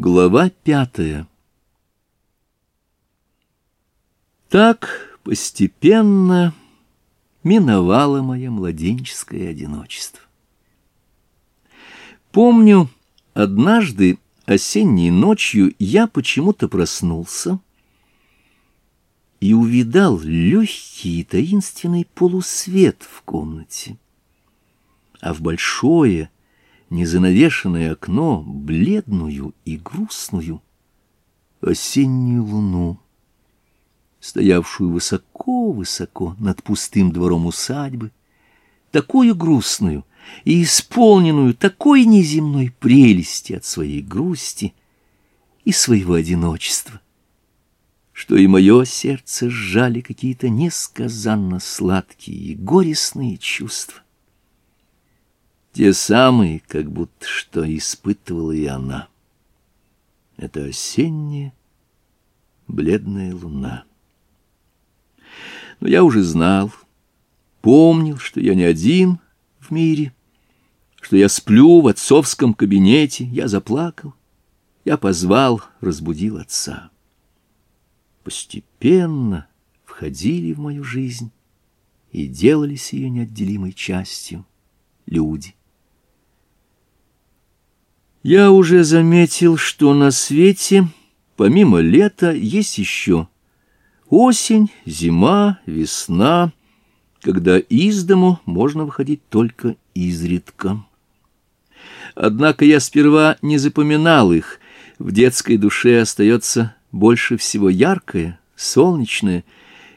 Глава пятая Так постепенно миновало мое младенческое одиночество. Помню, однажды осенней ночью я почему-то проснулся и увидал легкий и таинственный полусвет в комнате, а в большое — незанавешенное окно, бледную и грустную осеннюю луну, стоявшую высоко-высоко над пустым двором усадьбы, такую грустную и исполненную такой неземной прелести от своей грусти и своего одиночества, что и мое сердце сжали какие-то несказанно сладкие и горестные чувства. Те самые, как будто что испытывала и она. Это осенняя бледная луна. Но я уже знал, помнил, что я не один в мире, что я сплю в отцовском кабинете, я заплакал, я позвал, разбудил отца. Постепенно входили в мою жизнь и делались ее неотделимой частью люди. Я уже заметил, что на свете, помимо лета, есть еще осень, зима, весна, когда из дому можно выходить только изредка. Однако я сперва не запоминал их. В детской душе остается больше всего яркое, солнечное,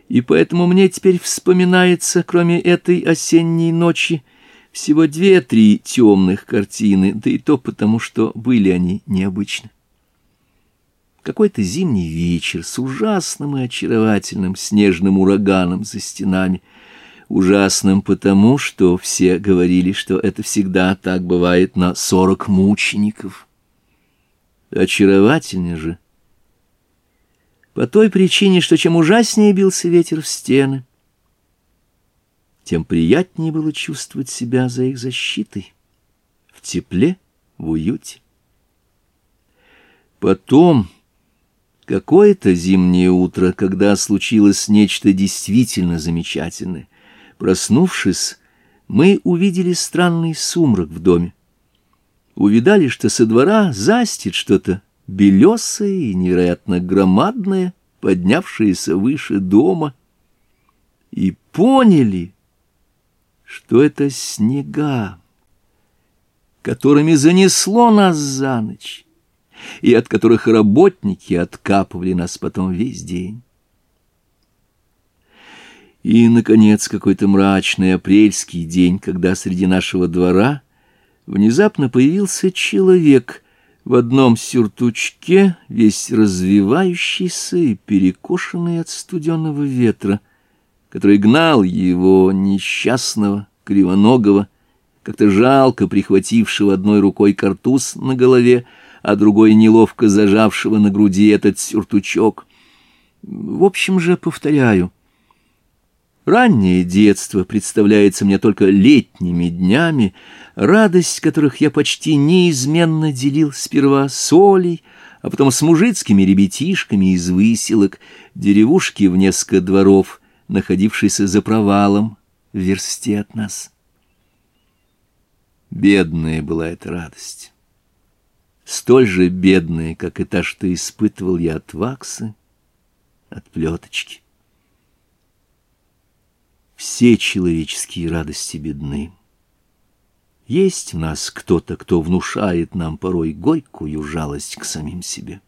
и поэтому мне теперь вспоминается, кроме этой осенней ночи, всего две-три темных картины, да и то потому, что были они необычны. Какой-то зимний вечер с ужасным и очаровательным снежным ураганом за стенами. Ужасным потому, что все говорили, что это всегда так бывает на сорок мучеников. Очаровательнее же. По той причине, что чем ужаснее бился ветер в стены, тем приятнее было чувствовать себя за их защитой, в тепле, в уюте. Потом, какое-то зимнее утро, когда случилось нечто действительно замечательное, проснувшись, мы увидели странный сумрак в доме. Увидали, что со двора застит что-то белесое и невероятно громадное, поднявшееся выше дома. И поняли — что это снега, которыми занесло нас за ночь, и от которых работники откапывали нас потом весь день. И, наконец, какой-то мрачный апрельский день, когда среди нашего двора внезапно появился человек в одном сюртучке, весь развивающийся и перекошенный от студенного ветра — который гнал его несчастного, кривоногого, как-то жалко прихватившего одной рукой картуз на голове, а другой неловко зажавшего на груди этот сюртучок. В общем же, повторяю, раннее детство представляется мне только летними днями, радость которых я почти неизменно делил сперва с Олей, а потом с мужицкими ребятишками из выселок, деревушки в несколько дворов — находившийся за провалом в версте от нас. Бедная была эта радость. Столь же бедная, как и та, что испытывал я от ваксы, от плеточки. Все человеческие радости бедны. Есть в нас кто-то, кто внушает нам порой горькую жалость к самим себе.